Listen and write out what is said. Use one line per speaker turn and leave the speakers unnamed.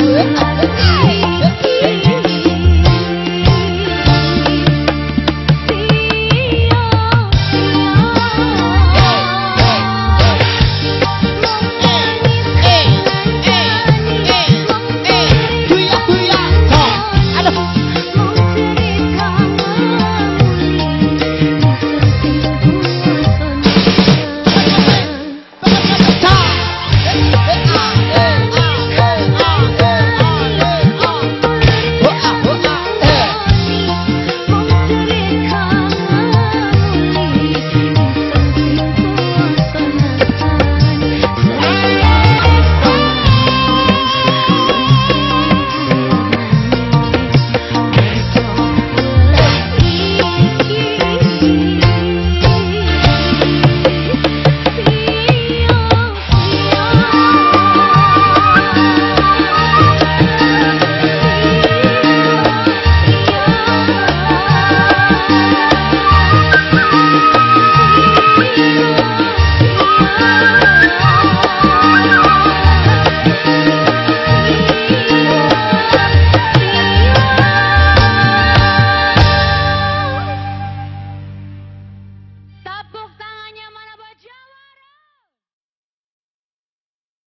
Hi.